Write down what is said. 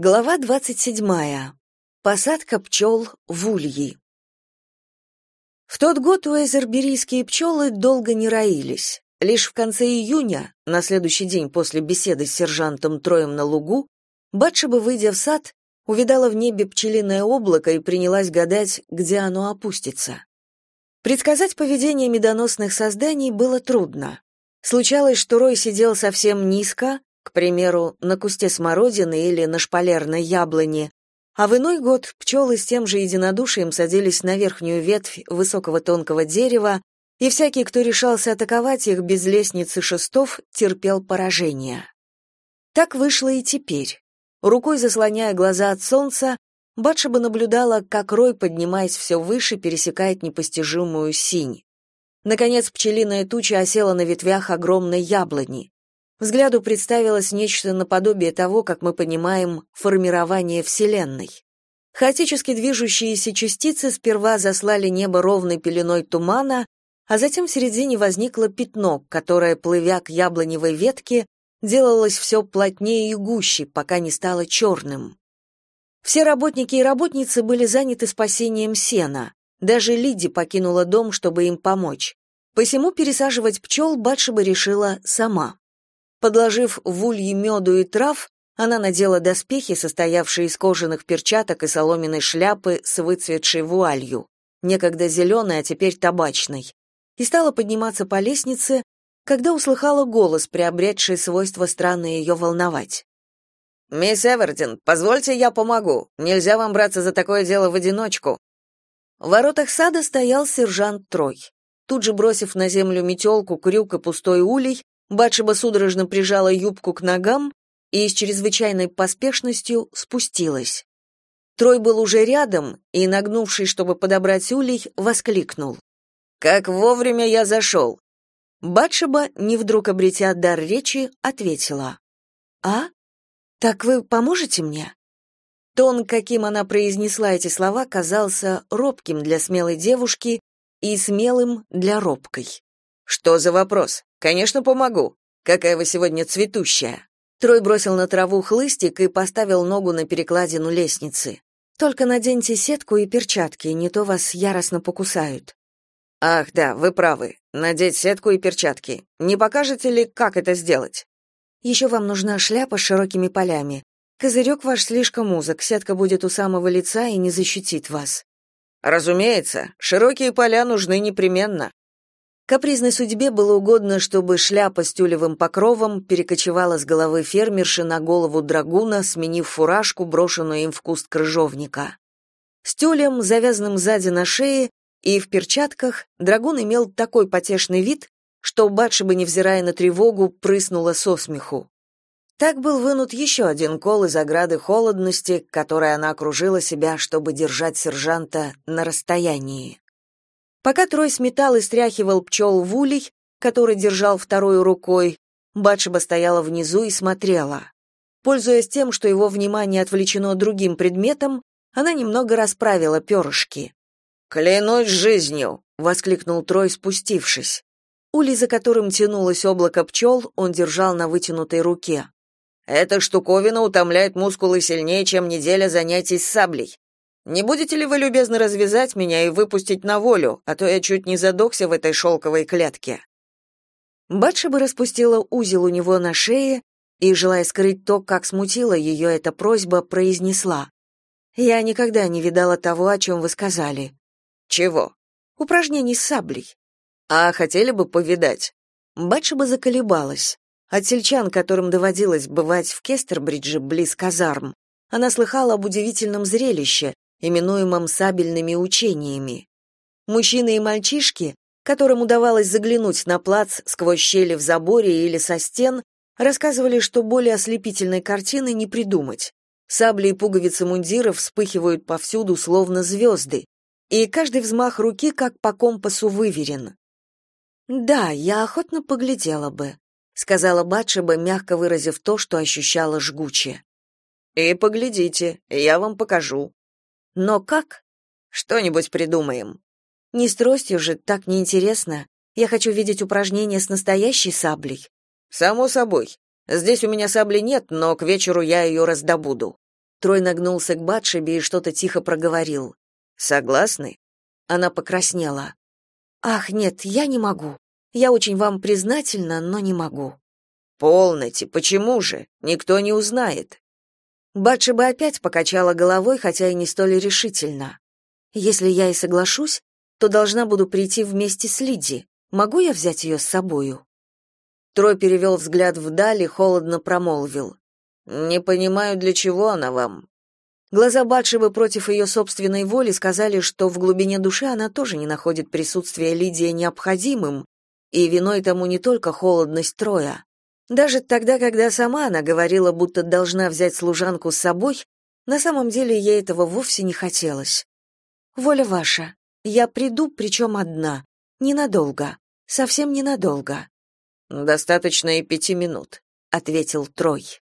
Глава 27. Посадка пчел в ульи. В тот год уэзерберийские пчелы долго не роились. Лишь в конце июня, на следующий день после беседы с сержантом Троем на лугу, Батшеба, выйдя в сад, увидала в небе пчелиное облако и принялась гадать, где оно опустится. Предсказать поведение медоносных созданий было трудно. Случалось, что рой сидел совсем низко, к примеру, на кусте смородины или на шпалерной яблоне, а в иной год пчелы с тем же единодушием садились на верхнюю ветвь высокого тонкого дерева, и всякий, кто решался атаковать их без лестницы шестов, терпел поражение. Так вышло и теперь. Рукой заслоняя глаза от солнца, Батшеба наблюдала, как рой, поднимаясь все выше, пересекает непостижимую синь. Наконец пчелиная туча осела на ветвях огромной яблони. Взгляду представилось нечто наподобие того, как мы понимаем формирование Вселенной. Хаотически движущиеся частицы сперва заслали небо ровной пеленой тумана, а затем в середине возникло пятно, которое, плывя к яблоневой ветке, делалось все плотнее и гуще, пока не стало черным. Все работники и работницы были заняты спасением сена. Даже Лиди покинула дом, чтобы им помочь. Посему пересаживать пчел Батшеба решила сама. Подложив в ульи меду и трав, она надела доспехи, состоявшие из кожаных перчаток и соломенной шляпы с выцветшей вуалью, некогда зеленой, а теперь табачной, и стала подниматься по лестнице, когда услыхала голос, приобретший свойство странно ее волновать. «Мисс Эвердин, позвольте, я помогу. Нельзя вам браться за такое дело в одиночку». В воротах сада стоял сержант Трой. Тут же бросив на землю метелку, крюк и пустой улей, Батшеба судорожно прижала юбку к ногам и с чрезвычайной поспешностью спустилась. Трой был уже рядом и, нагнувшись, чтобы подобрать улей, воскликнул. «Как вовремя я зашел!» Батшеба, не вдруг обретя дар речи, ответила. «А? Так вы поможете мне?» Тон, каким она произнесла эти слова, казался робким для смелой девушки и смелым для робкой. «Что за вопрос? Конечно, помогу. Какая вы сегодня цветущая». Трой бросил на траву хлыстик и поставил ногу на перекладину лестницы. «Только наденьте сетку и перчатки, не то вас яростно покусают». «Ах, да, вы правы. Надеть сетку и перчатки. Не покажете ли, как это сделать?» «Еще вам нужна шляпа с широкими полями. Козырек ваш слишком узок, сетка будет у самого лица и не защитит вас». «Разумеется, широкие поля нужны непременно. Капризной судьбе было угодно, чтобы шляпа с тюлевым покровом перекочевала с головы фермерши на голову драгуна, сменив фуражку, брошенную им в куст крыжовника. С тюлем, завязанным сзади на шее, и в перчатках драгун имел такой потешный вид, что Батшеба, невзирая на тревогу, прыснула со смеху. Так был вынут еще один кол из ограды холодности, которой она окружила себя, чтобы держать сержанта на расстоянии. Пока Трой сметал и стряхивал пчел в улей, который держал второй рукой, Батшеба стояла внизу и смотрела. Пользуясь тем, что его внимание отвлечено другим предметом, она немного расправила перышки. «Клянусь жизнью!» — воскликнул Трой, спустившись. Улей, за которым тянулось облако пчел, он держал на вытянутой руке. «Эта штуковина утомляет мускулы сильнее, чем неделя занятий с саблей. Не будете ли вы любезно развязать меня и выпустить на волю, а то я чуть не задохся в этой шелковой клетке?» Батшеба распустила узел у него на шее и, желая скрыть то, как смутила ее эта просьба, произнесла. «Я никогда не видала того, о чем вы сказали». «Чего?» «Упражнений с саблей». «А хотели бы повидать?» Батшеба заколебалась. От сельчан, которым доводилось бывать в Кестербридже близ казарм, она слыхала об удивительном зрелище, именуемом сабельными учениями. Мужчины и мальчишки, которым удавалось заглянуть на плац сквозь щели в заборе или со стен, рассказывали, что более ослепительной картины не придумать. Сабли и пуговицы мундиров вспыхивают повсюду, словно звезды, и каждый взмах руки как по компасу выверен. «Да, я охотно поглядела бы», — сказала Батшеба, мягко выразив то, что ощущала жгуче. «И поглядите, я вам покажу», но как? Что-нибудь придумаем. Не с тростью же, так неинтересно. Я хочу видеть упражнения с настоящей саблей. Само собой. Здесь у меня сабли нет, но к вечеру я ее раздобуду. Трой нагнулся к Батшебе и что-то тихо проговорил. «Согласны?» Она покраснела. «Ах, нет, я не могу. Я очень вам признательна, но не могу». «Полноте, почему же? Никто не узнает». Батшеба опять покачала головой, хотя и не столь решительно. «Если я и соглашусь, то должна буду прийти вместе с Лиди. Могу я взять ее с собою?» Трой перевел взгляд вдаль и холодно промолвил. «Не понимаю, для чего она вам?» Глаза Батшевы против ее собственной воли сказали, что в глубине души она тоже не находит присутствия Лидии необходимым, и виной тому не только холодность Троя. Даже тогда, когда сама она говорила, будто должна взять служанку с собой, на самом деле ей этого вовсе не хотелось. «Воля ваша, я приду, причем одна. Ненадолго. Совсем ненадолго. Достаточно и пяти минут, ответил Трой.